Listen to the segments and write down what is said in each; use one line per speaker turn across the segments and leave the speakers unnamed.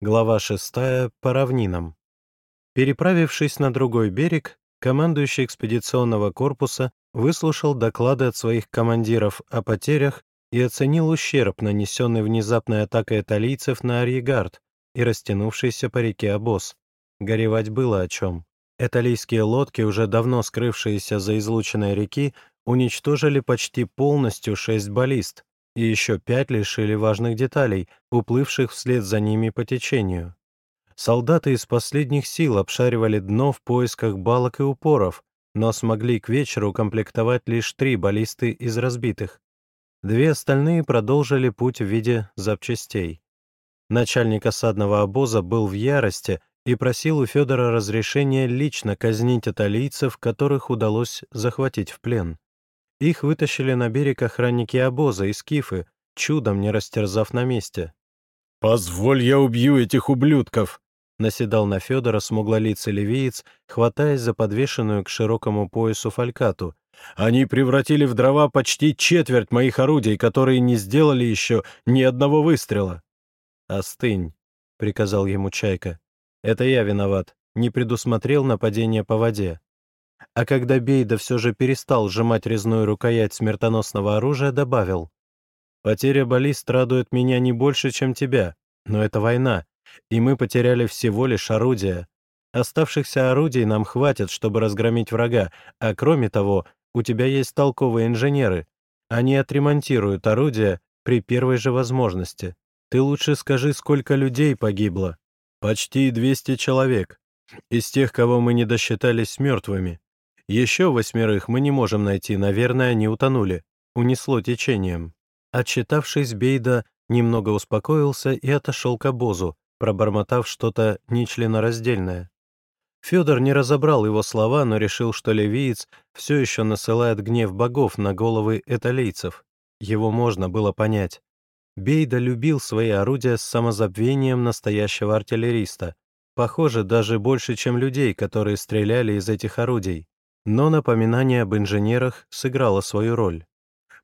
Глава 6. По равнинам. Переправившись на другой берег, командующий экспедиционного корпуса выслушал доклады от своих командиров о потерях и оценил ущерб, нанесенный внезапной атакой италийцев на Арьегард и растянувшийся по реке обоз. Горевать было о чем. Италийские лодки, уже давно скрывшиеся за излученной реки, уничтожили почти полностью шесть баллист, и еще пять лишили важных деталей, уплывших вслед за ними по течению. Солдаты из последних сил обшаривали дно в поисках балок и упоров, но смогли к вечеру укомплектовать лишь три баллисты из разбитых. Две остальные продолжили путь в виде запчастей. Начальник осадного обоза был в ярости и просил у Федора разрешения лично казнить италийцев, которых удалось захватить в плен. Их вытащили на берег охранники обоза и скифы, чудом не растерзав на месте.
«Позволь, я убью этих ублюдков!»
наседал на Федора смуглолицый ливиец, хватаясь за подвешенную к широкому поясу фалькату.
«Они превратили в дрова почти четверть моих орудий, которые не сделали еще ни одного выстрела!»
«Остынь», — приказал ему Чайка. «Это я виноват, не предусмотрел нападение по воде». А когда Бейда все же перестал сжимать резную рукоять смертоносного оружия, добавил. «Потеря баллист радует меня не больше, чем тебя, но это война, и мы потеряли всего лишь орудия. Оставшихся орудий нам хватит, чтобы разгромить врага, а кроме того, у тебя есть толковые инженеры. Они отремонтируют орудия при первой же возможности. Ты лучше скажи, сколько людей погибло. Почти 200 человек. Из тех, кого мы не досчитались мертвыми. Еще восьмерых мы не можем найти, наверное, они утонули. Унесло течением. Отчитавшись, Бейда немного успокоился и отошел к обозу, пробормотав что-то нечленораздельное. Федор не разобрал его слова, но решил, что ливиец все еще насылает гнев богов на головы эталийцев. Его можно было понять. Бейда любил свои орудия с самозабвением настоящего артиллериста. Похоже, даже больше, чем людей, которые стреляли из этих орудий. Но напоминание об инженерах сыграло свою роль.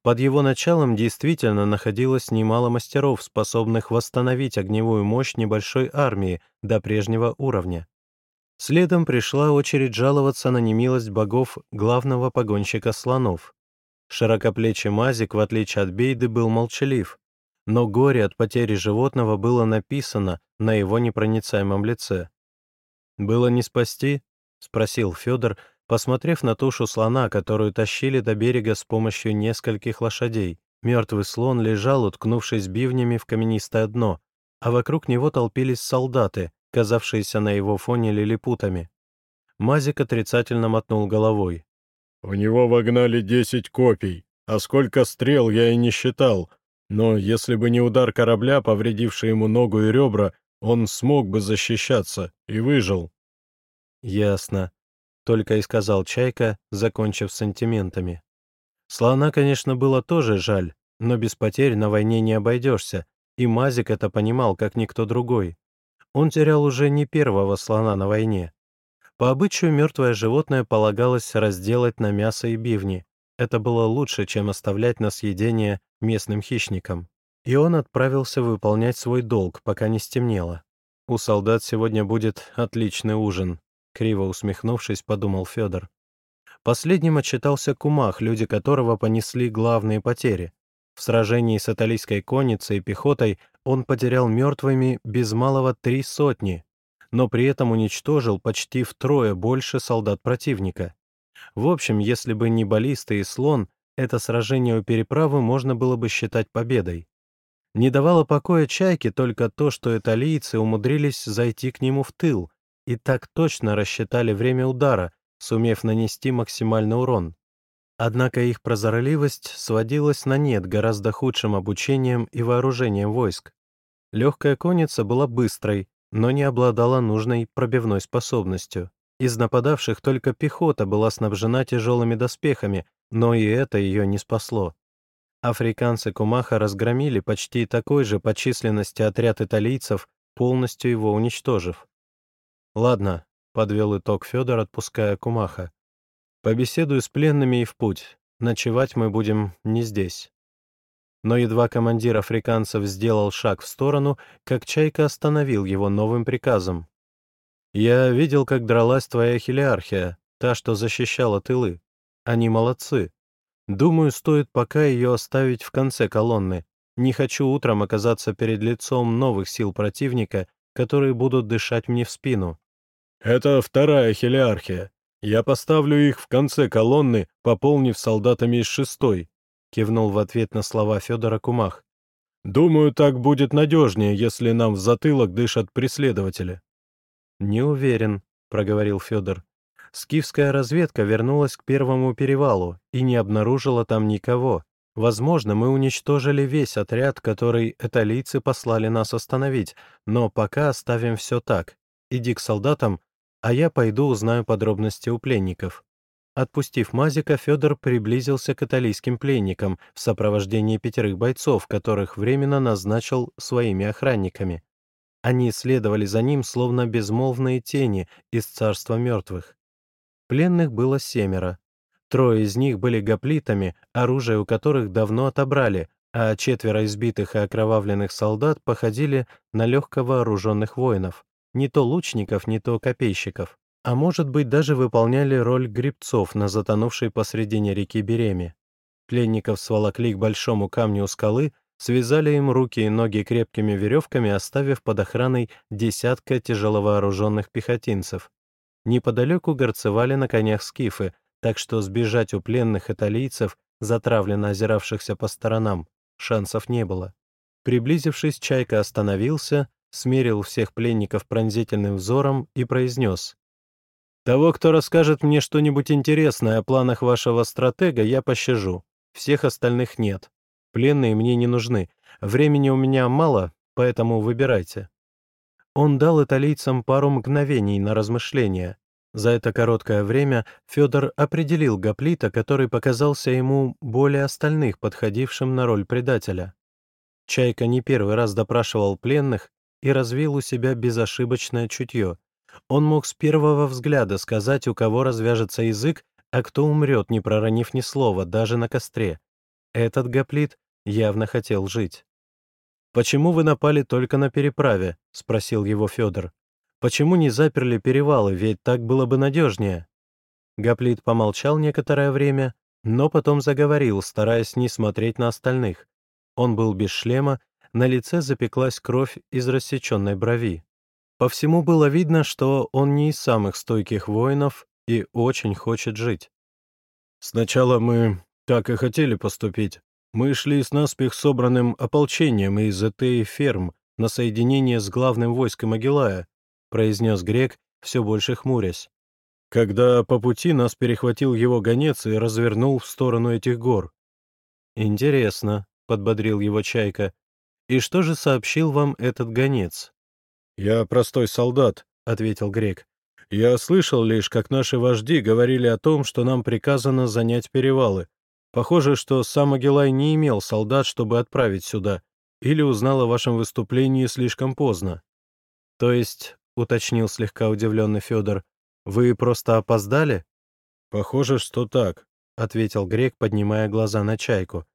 Под его началом действительно находилось немало мастеров, способных восстановить огневую мощь небольшой армии до прежнего уровня. Следом пришла очередь жаловаться на немилость богов главного погонщика слонов. Широкоплечий Мазик, в отличие от Бейды, был молчалив, но горе от потери животного было написано на его непроницаемом лице. «Было не спасти?» — спросил Федор, — посмотрев на тушу слона, которую тащили до берега с помощью нескольких лошадей. Мертвый слон лежал, уткнувшись бивнями в каменистое дно, а вокруг него толпились солдаты, казавшиеся на его фоне лилипутами. Мазик отрицательно мотнул головой.
«В него вогнали десять копий, а сколько стрел я и не считал, но если бы не удар корабля, повредивший ему ногу и ребра, он смог бы защищаться и выжил».
«Ясно», только и сказал Чайка, закончив сантиментами. Слона, конечно, было тоже жаль, но без потерь на войне не обойдешься, и Мазик это понимал, как никто другой. Он терял уже не первого слона на войне. По обычаю мертвое животное полагалось разделать на мясо и бивни. Это было лучше, чем оставлять на съедение местным хищникам. И он отправился выполнять свой долг, пока не стемнело. У солдат сегодня будет отличный ужин. Криво усмехнувшись, подумал Федор. Последним отчитался Кумах, люди которого понесли главные потери. В сражении с италийской конницей и пехотой он потерял мертвыми без малого три сотни, но при этом уничтожил почти втрое больше солдат противника. В общем, если бы не баллисты и слон, это сражение у переправы можно было бы считать победой. Не давало покоя Чайке только то, что италийцы умудрились зайти к нему в тыл, и так точно рассчитали время удара, сумев нанести максимальный урон. Однако их прозорливость сводилась на нет гораздо худшим обучением и вооружением войск. Легкая конница была быстрой, но не обладала нужной пробивной способностью. Из нападавших только пехота была снабжена тяжелыми доспехами, но и это ее не спасло. Африканцы Кумаха разгромили почти такой же по численности отряд италийцев, полностью его уничтожив. «Ладно», — подвел итог Федор, отпуская Кумаха. «Побеседую с пленными и в путь. Ночевать мы будем не здесь». Но едва командир африканцев сделал шаг в сторону, как Чайка остановил его новым приказом. «Я видел, как дралась твоя хелиархия, та, что защищала тылы. Они молодцы. Думаю, стоит пока ее оставить в конце колонны. Не хочу утром оказаться перед лицом новых сил противника, которые будут дышать мне в спину».
«Это вторая хелиархия. Я поставлю их в конце колонны, пополнив солдатами из шестой», кивнул в ответ на слова Федора Кумах. «Думаю, так будет надежнее, если нам в затылок дышат преследователи».
«Не уверен», — проговорил Федор. «Скифская разведка вернулась к первому перевалу и не обнаружила там никого. Возможно, мы уничтожили весь отряд, который эталийцы послали нас остановить, но пока оставим все так. Иди к солдатам, а я пойду узнаю подробности у пленников». Отпустив Мазика, Федор приблизился к италийским пленникам в сопровождении пятерых бойцов, которых временно назначил своими охранниками. Они следовали за ним, словно безмолвные тени из царства мертвых. Пленных было семеро. Трое из них были гоплитами, оружие у которых давно отобрали, а четверо избитых и окровавленных солдат походили на легко вооруженных воинов, не то лучников, не то копейщиков а может быть даже выполняли роль грибцов на затонувшей посредине реки Береме. Пленников сволокли к большому камню у скалы, связали им руки и ноги крепкими веревками, оставив под охраной десятка тяжеловооруженных пехотинцев. Неподалеку горцевали на конях скифы, так что сбежать у пленных италийцев, затравленно озиравшихся по сторонам, шансов не было. Приблизившись, Чайка остановился, смерил всех пленников пронзительным взором и произнес того, кто расскажет мне что-нибудь интересное о планах вашего стратега, я пощажу. Всех остальных нет. Пленные мне не нужны. Времени у меня мало, поэтому выбирайте». Он дал италийцам пару мгновений на размышления. За это короткое время Федор определил Гоплита, который показался ему более остальных, подходившим на роль предателя. Чайка не первый раз допрашивал пленных и развил у себя безошибочное чутье. Он мог с первого взгляда сказать, у кого развяжется язык, а кто умрет, не проронив ни слова, даже на костре. Этот гоплит явно хотел жить. «Почему вы напали только на переправе?» — спросил его Федор. «Почему не заперли перевалы, ведь так было бы надежнее?» Гоплит помолчал некоторое время, но потом заговорил, стараясь не смотреть на остальных. Он был без шлема, на лице запеклась кровь из рассеченной брови. По всему было видно, что он не из самых стойких воинов и очень хочет жить.
«Сначала мы так и хотели поступить. Мы шли с наспех собранным ополчением из Этеи ферм на соединение с главным войском Агилая», произнес грек, все больше хмурясь. Когда по пути нас перехватил его гонец и развернул в сторону этих гор.
«Интересно», — подбодрил его Чайка. «И что же сообщил вам этот гонец?»
«Я простой солдат», — ответил грек. «Я слышал лишь, как наши вожди говорили о том, что нам приказано занять перевалы. Похоже, что сам Агилай не имел солдат, чтобы отправить сюда, или узнал о вашем выступлении слишком поздно».
«То есть», — уточнил слегка удивленный Федор, — «вы просто опоздали?»
«Похоже, что так», — ответил грек, поднимая глаза на чайку.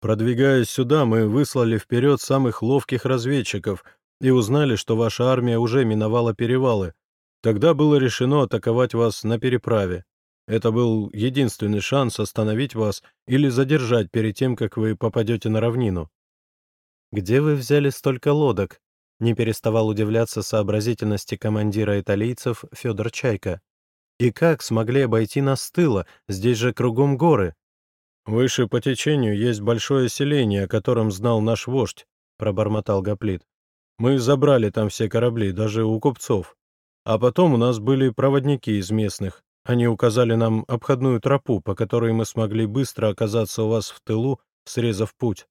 «Продвигаясь сюда, мы выслали вперед самых ловких разведчиков — и узнали, что ваша армия уже миновала перевалы. Тогда было решено атаковать вас на переправе. Это был единственный шанс остановить вас или задержать перед тем, как вы попадете на равнину.
«Где вы взяли столько лодок?» Не переставал удивляться сообразительности командира италийцев Федор Чайка. «И как смогли обойти нас с тыла? Здесь же кругом горы».
«Выше по течению есть большое селение, о котором знал наш вождь», — пробормотал Гоплит. Мы забрали там все корабли, даже у купцов. А потом у нас были проводники из местных. Они указали нам обходную тропу, по которой мы смогли быстро оказаться у вас в тылу, срезав путь.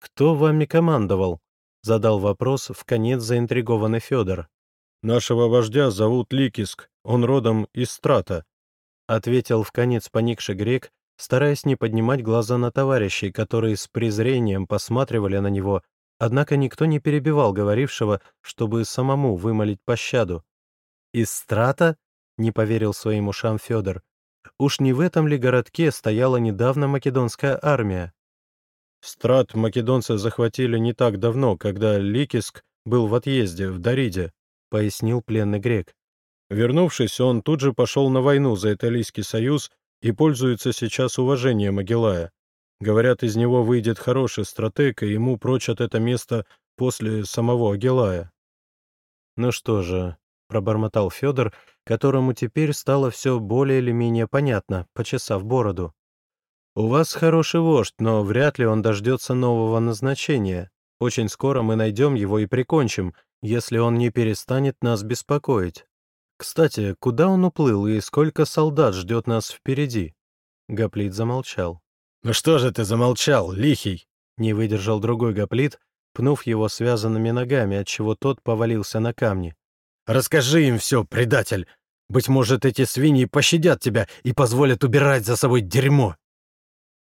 «Кто вами командовал?» — задал вопрос в конец заинтригованный Федор.
«Нашего вождя зовут Ликиск, он родом из Страта», —
ответил в конец поникший грек, стараясь не поднимать глаза на товарищей, которые с презрением посматривали на него Однако никто не перебивал говорившего, чтобы самому вымолить пощаду. «Из страта?» — не поверил своим ушам Федор. «Уж не в этом ли городке стояла недавно македонская армия?»
Страт македонцы захватили не так давно, когда Ликиск был в отъезде, в Дариде», — пояснил пленный грек. Вернувшись, он тут же пошел на войну за Италийский союз и пользуется сейчас уважением Агилая. Говорят, из него выйдет хороший стратег, и ему прочат это место после самого Агилая.
«Ну что же», — пробормотал Федор, которому теперь стало все более или менее понятно, почесав бороду. «У вас хороший вождь, но вряд ли он дождется нового назначения. Очень скоро мы найдем его и прикончим, если он не перестанет нас беспокоить. Кстати, куда он уплыл и сколько солдат ждет нас впереди?» Гоплит замолчал.
«Ну что же ты замолчал, лихий?»
Не выдержал другой гоплит, пнув его связанными ногами, отчего тот повалился на камни.
«Расскажи им все, предатель! Быть может, эти свиньи пощадят тебя и позволят убирать за собой дерьмо!»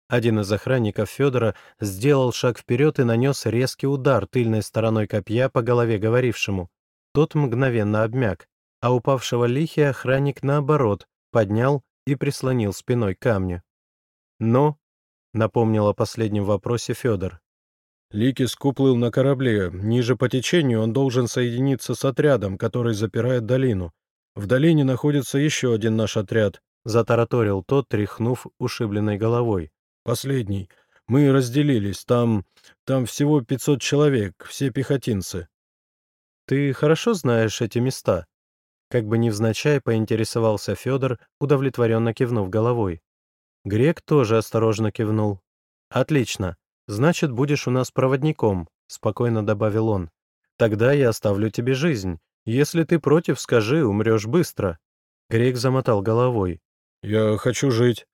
Один из охранников Федора сделал шаг вперед и нанес резкий удар тыльной стороной копья по голове говорившему. Тот мгновенно обмяк, а упавшего лихи охранник, наоборот, поднял и прислонил спиной к камню. «Но», — напомнил о последнем вопросе Федор,
Ликис уплыл на корабле. Ниже по течению он должен соединиться с отрядом, который запирает долину. В долине находится еще один наш отряд, — затараторил тот, тряхнув ушибленной головой. Последний. Мы разделились. Там... там всего 500 человек, все пехотинцы.
Ты хорошо знаешь эти места? Как бы невзначай поинтересовался Федор, удовлетворенно кивнув головой. Грек тоже осторожно кивнул. «Отлично. «Значит, будешь у нас проводником», — спокойно добавил он. «Тогда я оставлю тебе жизнь. Если ты против, скажи, умрешь быстро». Грек замотал головой.
«Я хочу жить».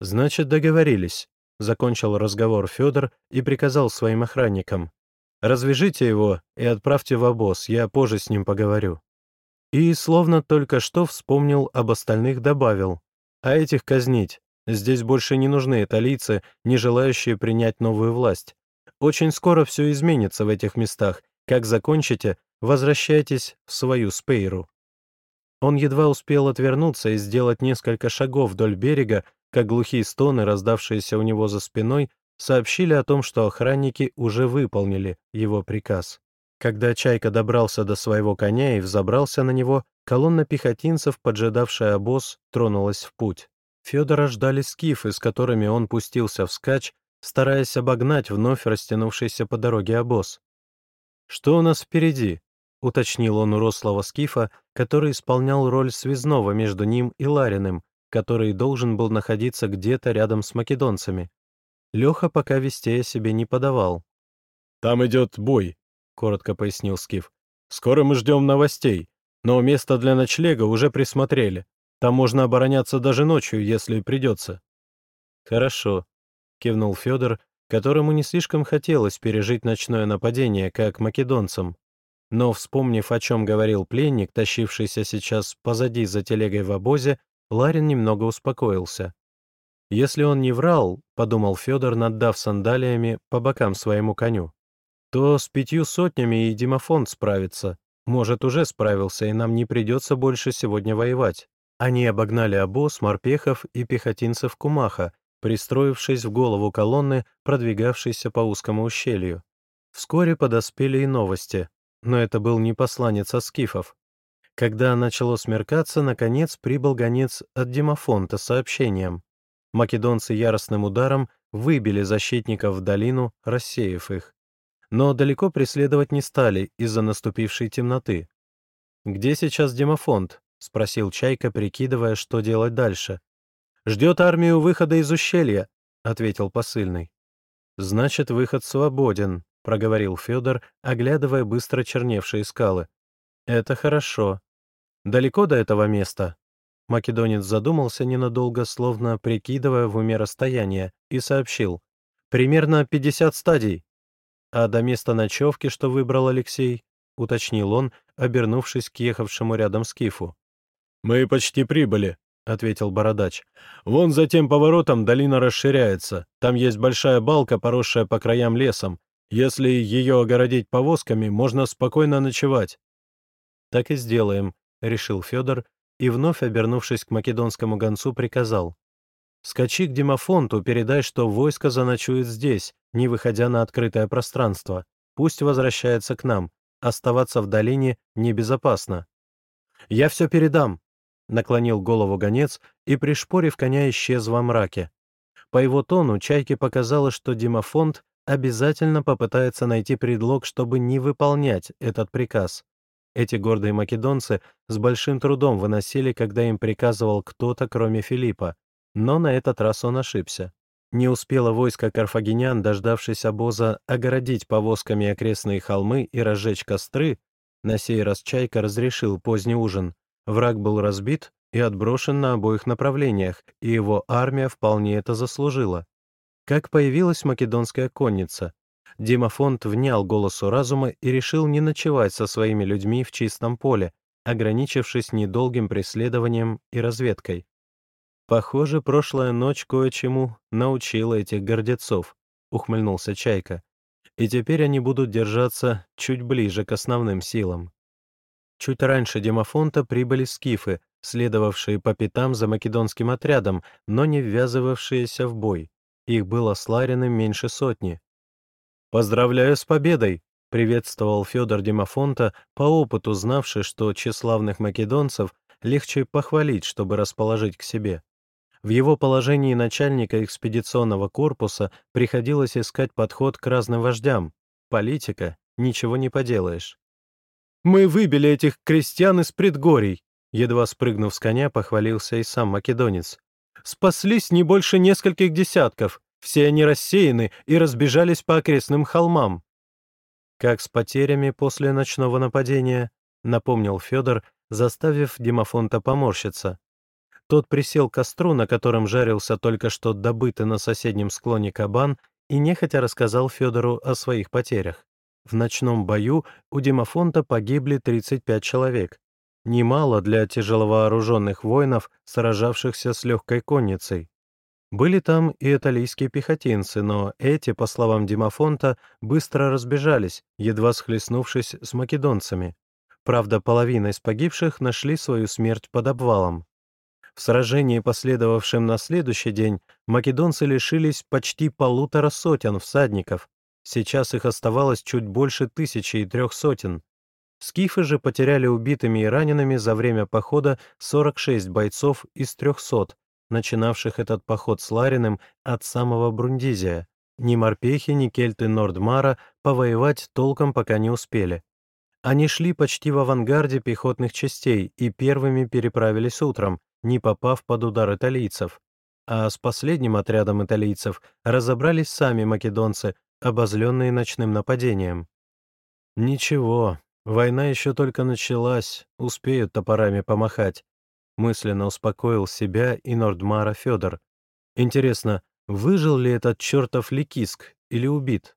«Значит, договорились», — закончил разговор Федор и приказал своим охранникам. «Развяжите его и отправьте в обоз, я позже с ним поговорю». И, словно только что вспомнил об остальных, добавил. «А этих казнить. Здесь больше не нужны италийцы, не желающие принять новую власть. Очень скоро все изменится в этих местах. Как закончите, возвращайтесь в свою Спейру». Он едва успел отвернуться и сделать несколько шагов вдоль берега, как глухие стоны, раздавшиеся у него за спиной, сообщили о том, что охранники уже выполнили его приказ. Когда Чайка добрался до своего коня и взобрался на него, колонна пехотинцев, поджидавшая обоз, тронулась в путь. Федора ждали скифы, с которыми он пустился вскачь, стараясь обогнать вновь растянувшийся по дороге обоз. «Что у нас впереди?» — уточнил он у рослого скифа, который исполнял роль связного между ним и Лариным, который должен был находиться где-то рядом с македонцами. Леха пока вестей о себе не подавал.
«Там идет бой», — коротко пояснил скиф. «Скоро мы ждем новостей, но место для ночлега уже присмотрели. Там можно обороняться даже ночью, если придется».
«Хорошо», — кивнул Федор, которому не слишком хотелось пережить ночное нападение, как македонцам. Но, вспомнив, о чем говорил пленник, тащившийся сейчас позади за телегой в обозе, Ларин немного успокоился. «Если он не врал», — подумал Федор, наддав сандалиями по бокам своему коню, то с пятью сотнями и Димофон справится. Может, уже справился, и нам не придется больше сегодня воевать. Они обогнали обоз, морпехов и пехотинцев Кумаха, пристроившись в голову колонны, продвигавшейся по узкому ущелью. Вскоре подоспели и новости, но это был не посланец от скифов. Когда начало смеркаться, наконец прибыл гонец от Димофонта с сообщением. Македонцы яростным ударом выбили защитников в долину, рассеяв их. Но далеко преследовать не стали из-за наступившей темноты. «Где сейчас Димофонт?» — спросил Чайка, прикидывая, что делать дальше. «Ждет армию выхода из ущелья», — ответил посыльный. «Значит, выход свободен», — проговорил Федор, оглядывая быстро черневшие скалы. «Это хорошо. Далеко до этого места?» Македонец задумался ненадолго, словно прикидывая в уме расстояние, и сообщил. «Примерно 50 стадий». «А до места ночевки, что выбрал Алексей?» — уточнил он, обернувшись к ехавшему рядом скифу.
«Мы почти прибыли», — ответил Бородач. «Вон за тем поворотом долина расширяется. Там есть большая балка, поросшая по краям лесом. Если ее огородить повозками, можно спокойно ночевать».
«Так и сделаем», — решил Федор и, вновь обернувшись к македонскому гонцу, приказал. Скачи к Димофонту, передай, что войско заночует здесь, не выходя на открытое пространство. Пусть возвращается к нам. Оставаться в долине небезопасно. «Я все передам», — наклонил голову гонец и, пришпорив коня, исчез во мраке. По его тону Чайке показалось, что Димофонт обязательно попытается найти предлог, чтобы не выполнять этот приказ. Эти гордые македонцы с большим трудом выносили, когда им приказывал кто-то, кроме Филиппа, но на этот раз он ошибся. Не успело войско карфагенян, дождавшись обоза, огородить повозками окрестные холмы и разжечь костры, на сей раз Чайка разрешил поздний ужин. Враг был разбит и отброшен на обоих направлениях, и его армия вполне это заслужила. Как появилась македонская конница, Димофонт внял голосу разума и решил не ночевать со своими людьми в чистом поле, ограничившись недолгим преследованием и разведкой. «Похоже, прошлая ночь кое-чему научила этих гордецов», — ухмыльнулся Чайка. «И теперь они будут держаться чуть ближе к основным силам». Чуть раньше Демофонта прибыли скифы, следовавшие по пятам за македонским отрядом, но не ввязывавшиеся в бой. Их было с Лариным меньше сотни. «Поздравляю с победой!» — приветствовал Федор Демофонта, по опыту знавший, что тщеславных македонцев легче похвалить, чтобы расположить к себе. В его положении начальника экспедиционного корпуса приходилось искать подход к разным вождям. Политика, ничего не поделаешь. «Мы выбили этих крестьян из предгорий», едва спрыгнув с коня, похвалился и сам македонец. «Спаслись не больше нескольких десятков, все они рассеяны и разбежались по окрестным холмам». «Как с потерями после ночного нападения», напомнил Федор, заставив Димофонта поморщиться. Тот присел к костру, на котором жарился только что добытый на соседнем склоне кабан, и нехотя рассказал Федору о своих потерях. В ночном бою у Димофонта погибли 35 человек. Немало для тяжеловооруженных воинов, сражавшихся с легкой конницей. Были там и италийские пехотинцы, но эти, по словам Димофонта, быстро разбежались, едва схлестнувшись с македонцами. Правда, половина из погибших нашли свою смерть под обвалом. В сражении, последовавшем на следующий день, македонцы лишились почти полутора сотен всадников. Сейчас их оставалось чуть больше тысячи и трех сотен. Скифы же потеряли убитыми и ранеными за время похода 46 бойцов из 300, начинавших этот поход с Лариным от самого Брундизия. Ни морпехи, ни кельты Нордмара повоевать толком пока не успели. Они шли почти в авангарде пехотных частей и первыми переправились утром, не попав под удар италийцев. А с последним отрядом италийцев разобрались сами македонцы, обозленные ночным нападением. «Ничего, война еще только началась, успеют топорами помахать», мысленно успокоил себя и Нордмара Федор. «Интересно, выжил ли этот чертов Ликиск или убит?»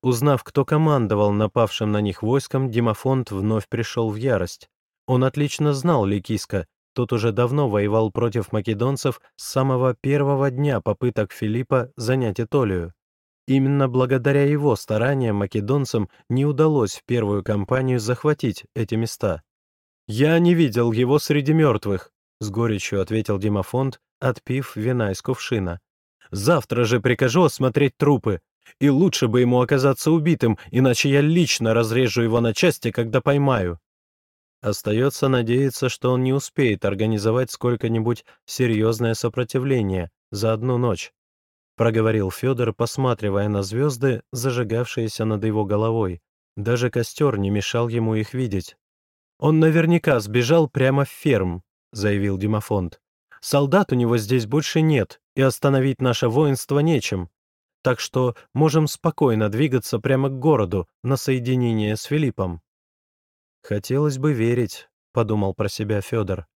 Узнав, кто командовал напавшим на них войском, Димофонт вновь пришел в ярость. Он отлично знал Ликиска тот уже давно воевал против македонцев с самого первого дня попыток Филиппа занять Итолию. Именно благодаря его стараниям македонцам не удалось в первую кампанию захватить эти места. «Я не видел его среди мертвых», — с горечью ответил Димофонт, отпив вина из кувшина. «Завтра же прикажу осмотреть трупы, и лучше бы ему оказаться убитым, иначе я лично разрежу его на части, когда поймаю». Остается надеяться, что он не успеет организовать сколько-нибудь серьезное сопротивление за одну ночь, проговорил Федор, посматривая на звезды, зажигавшиеся над его головой. Даже костер не мешал ему их видеть. «Он наверняка сбежал прямо в ферм», — заявил Димофонт. «Солдат у него здесь больше нет, и остановить наше воинство нечем. Так что можем спокойно двигаться прямо к городу на соединение с Филиппом». «Хотелось бы верить», — подумал про себя Федор.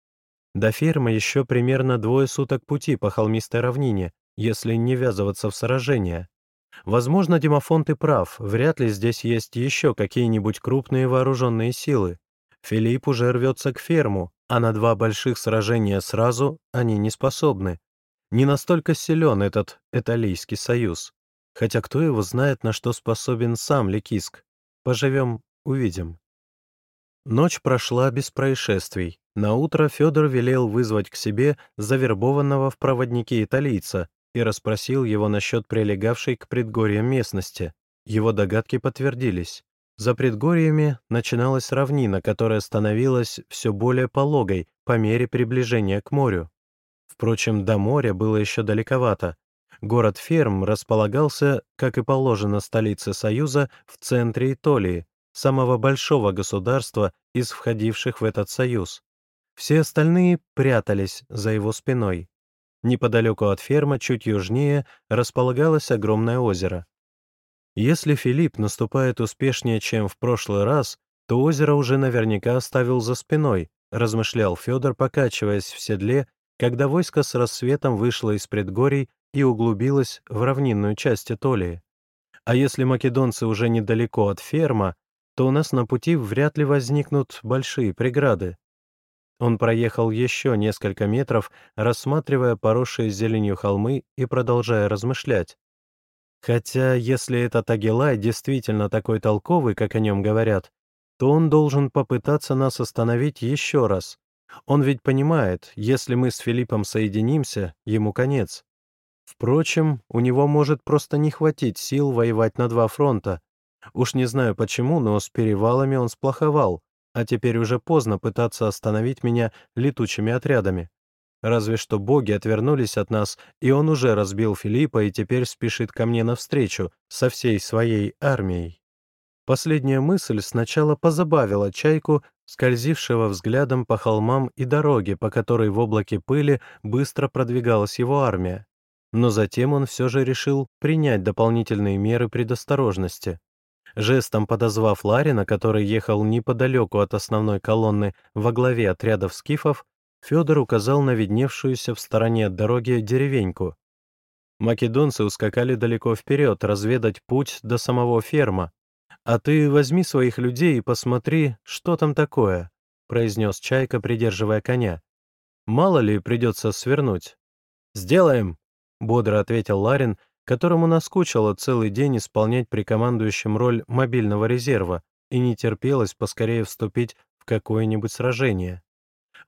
До фермы еще примерно двое суток пути по холмистой равнине, если не ввязываться в сражения. Возможно, Димофонт и прав, вряд ли здесь есть еще какие-нибудь крупные вооруженные силы. Филипп уже рвется к ферму, а на два больших сражения сразу они не способны. Не настолько силен этот Эталийский союз. Хотя кто его знает, на что способен сам Ликиск. Поживем — увидим. Ночь прошла без происшествий. На утро Федор велел вызвать к себе завербованного в проводники италийца и расспросил его насчет прилегавшей к предгорьям местности. Его догадки подтвердились. За предгорьями начиналась равнина, которая становилась все более пологой по мере приближения к морю. Впрочем, до моря было еще далековато. Город Ферм располагался, как и положено столице Союза, в центре Итолии, самого большого государства из входивших в этот союз. Все остальные прятались за его спиной. Неподалеку от ферма, чуть южнее, располагалось огромное озеро. Если Филипп наступает успешнее, чем в прошлый раз, то озеро уже наверняка оставил за спиной, размышлял Федор, покачиваясь в седле, когда войско с рассветом вышло из предгорий и углубилось в равнинную часть Этолии. А если македонцы уже недалеко от ферма, то у нас на пути вряд ли возникнут большие преграды. Он проехал еще несколько метров, рассматривая поросшие зеленью холмы и продолжая размышлять. Хотя, если этот Агилай действительно такой толковый, как о нем говорят, то он должен попытаться нас остановить еще раз. Он ведь понимает, если мы с Филиппом соединимся, ему конец. Впрочем, у него может просто не хватить сил воевать на два фронта. Уж не знаю почему, но с перевалами он сплоховал, а теперь уже поздно пытаться остановить меня летучими отрядами. Разве что боги отвернулись от нас, и он уже разбил Филиппа и теперь спешит ко мне навстречу со всей своей армией. Последняя мысль сначала позабавила чайку, скользившего взглядом по холмам и дороге, по которой в облаке пыли быстро продвигалась его армия. Но затем он все же решил принять дополнительные меры предосторожности. Жестом подозвав Ларина, который ехал неподалеку от основной колонны во главе отрядов скифов, Федор указал на видневшуюся в стороне от дороги деревеньку. Македонцы ускакали далеко вперед, разведать путь до самого ферма. «А ты возьми своих людей и посмотри, что там такое», — произнес Чайка, придерживая коня. «Мало ли придется свернуть». «Сделаем», — бодро ответил Ларин, которому наскучило целый день исполнять при командующем роль мобильного резерва и не терпелось поскорее вступить в какое-нибудь сражение.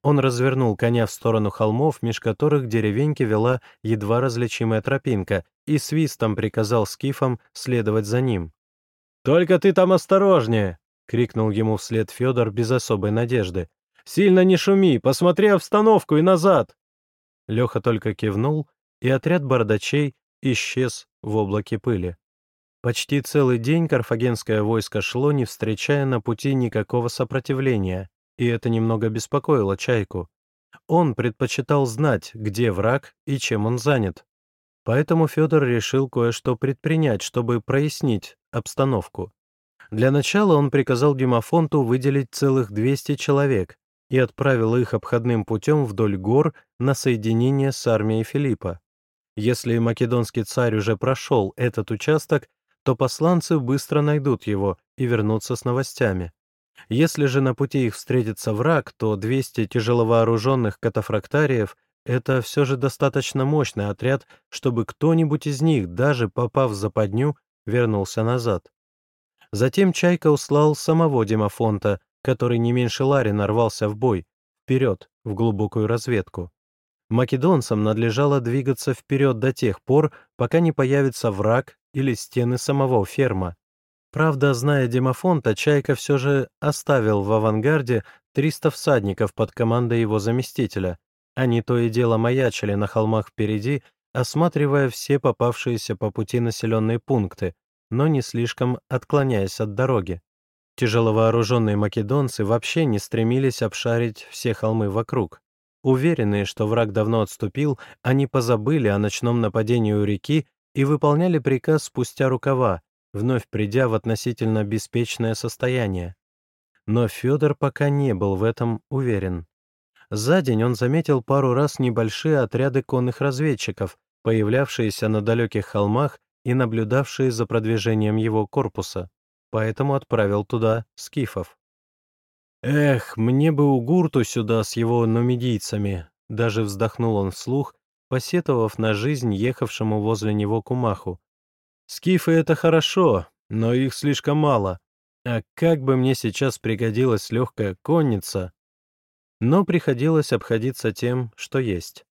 Он развернул коня в сторону холмов, меж которых деревеньки вела едва различимая тропинка, и свистом приказал скифам следовать за ним. «Только ты там осторожнее!» — крикнул ему вслед Федор без особой надежды. «Сильно не шуми, посмотри обстановку и назад!» Леха только кивнул, и отряд бородачей исчез в облаке пыли. Почти целый день карфагенское войско шло, не встречая на пути никакого сопротивления и это немного беспокоило Чайку. Он предпочитал знать, где враг и чем он занят. Поэтому Федор решил кое-что предпринять, чтобы прояснить обстановку. Для начала он приказал Димофонту выделить целых 200 человек и отправил их обходным путем вдоль гор на соединение с армией Филиппа. Если македонский царь уже прошел этот участок, то посланцы быстро найдут его и вернутся с новостями. Если же на пути их встретится враг, то 200 тяжеловооруженных катафрактариев — это все же достаточно мощный отряд, чтобы кто-нибудь из них, даже попав в западню, вернулся назад. Затем Чайка услал самого Демофонта, который не меньше Лари нарвался в бой, вперед, в глубокую разведку. Македонцам надлежало двигаться вперед до тех пор, пока не появится враг или стены самого ферма. Правда, зная Демофонта, Чайка все же оставил в авангарде 300 всадников под командой его заместителя. Они то и дело маячили на холмах впереди, осматривая все попавшиеся по пути населенные пункты, но не слишком отклоняясь от дороги. Тяжеловооруженные македонцы вообще не стремились обшарить все холмы вокруг. Уверенные, что враг давно отступил, они позабыли о ночном нападении у реки и выполняли приказ спустя рукава, вновь придя в относительно беспечное состояние. Но Федор пока не был в этом уверен. За день он заметил пару раз небольшие отряды конных разведчиков, появлявшиеся на далеких холмах и наблюдавшие за продвижением его корпуса, поэтому отправил туда скифов. «Эх, мне бы Угурту сюда с его нумидийцами!» Даже вздохнул он вслух, посетовав на жизнь ехавшему возле него кумаху, Скифы — это хорошо, но их слишком мало. А как бы мне сейчас пригодилась легкая конница, но приходилось обходиться тем, что есть.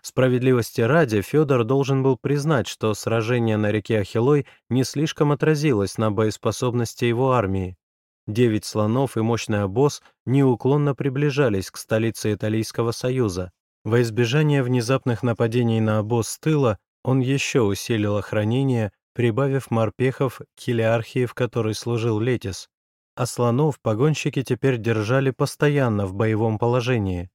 Справедливости ради, Федор должен был признать, что сражение на реке Ахилой не слишком отразилось на боеспособности его армии. Девять слонов и мощный обоз неуклонно приближались к столице Италийского союза. Во избежание внезапных нападений на обоз с тыла он еще усилил охранение, прибавив морпехов к хилиархии, в которой служил Летис. А слонов погонщики теперь держали постоянно в боевом положении.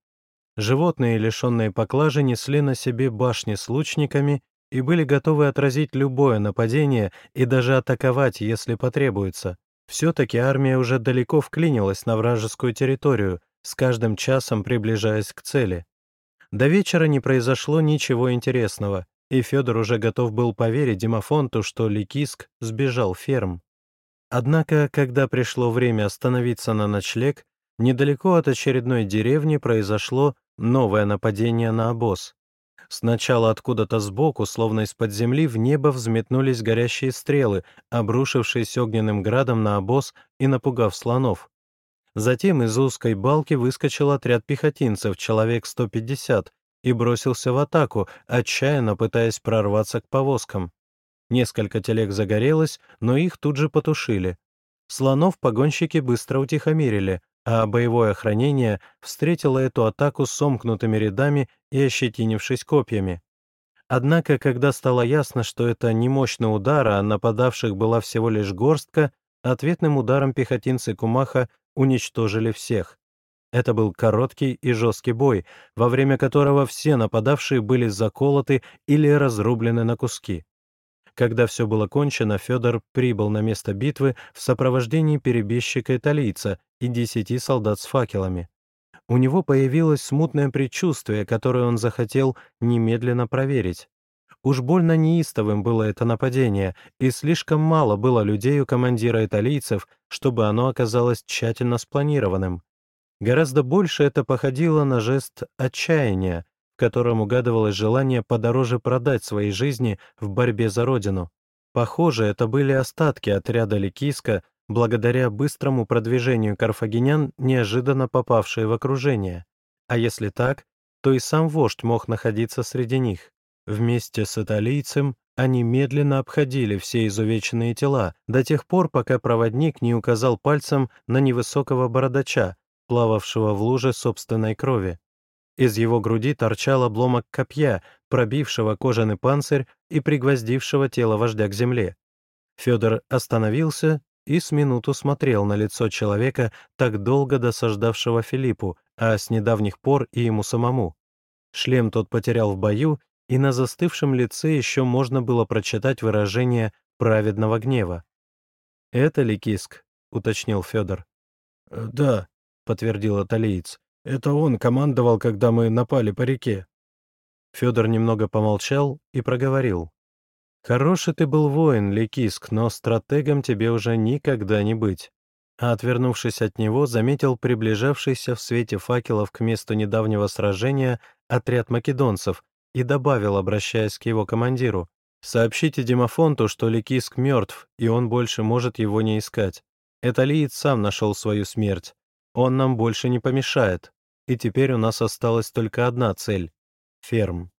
Животные, лишенные поклажи, несли на себе башни с лучниками и были готовы отразить любое нападение и даже атаковать, если потребуется. Все-таки армия уже далеко вклинилась на вражескую территорию, с каждым часом приближаясь к цели. До вечера не произошло ничего интересного, и Федор уже готов был поверить Димофонту, что Ликиск сбежал ферм. Однако, когда пришло время остановиться на ночлег, недалеко от очередной деревни произошло новое нападение на обоз. Сначала откуда-то сбоку, словно из-под земли, в небо взметнулись горящие стрелы, обрушившись огненным градом на обоз и напугав слонов. Затем из узкой балки выскочил отряд пехотинцев, человек 150, и бросился в атаку, отчаянно пытаясь прорваться к повозкам. Несколько телег загорелось, но их тут же потушили. Слонов погонщики быстро утихомирили, а боевое охранение встретило эту атаку сомкнутыми рядами и ощетинившись копьями. Однако, когда стало ясно, что это не мощный удар, а нападавших была всего лишь горстка, ответным ударом пехотинцы Кумаха уничтожили всех. Это был короткий и жесткий бой, во время которого все нападавшие были заколоты или разрублены на куски. Когда все было кончено, Федор прибыл на место битвы в сопровождении перебежчика-италийца и десяти солдат с факелами. У него появилось смутное предчувствие, которое он захотел немедленно проверить. Уж больно неистовым было это нападение, и слишком мало было людей у командира италийцев, чтобы оно оказалось тщательно спланированным. Гораздо больше это походило на жест отчаяния, в котором угадывалось желание подороже продать свои жизни в борьбе за родину. Похоже, это были остатки отряда Ликиска, благодаря быстрому продвижению карфагенян, неожиданно попавшие в окружение. А если так, то и сам вождь мог находиться среди них. Вместе с италийцем они медленно обходили все изувеченные тела до тех пор, пока проводник не указал пальцем на невысокого бородача, плававшего в луже собственной крови. Из его груди торчал обломок копья, пробившего кожаный панцирь и пригвоздившего тело вождя к земле. Федор остановился и с минуту смотрел на лицо человека, так долго досаждавшего Филиппу, а с недавних пор и ему самому. Шлем тот потерял в бою, и на застывшем лице еще можно было прочитать выражение праведного гнева. «Это ли киск?» — уточнил Федор.
«Да», — подтвердил италиец. Это он командовал, когда мы напали по реке.
Федор немного помолчал и проговорил. «Хороший ты был воин, Лекиск, но стратегом тебе уже никогда не быть». А отвернувшись от него, заметил приближавшийся в свете факелов к месту недавнего сражения отряд македонцев и добавил, обращаясь к его командиру, «Сообщите Демофонту, что Лекиск мертв, и он больше может его не искать. Эталиец сам нашел свою смерть. Он нам больше не помешает. И теперь у нас осталась только одна цель — ферм.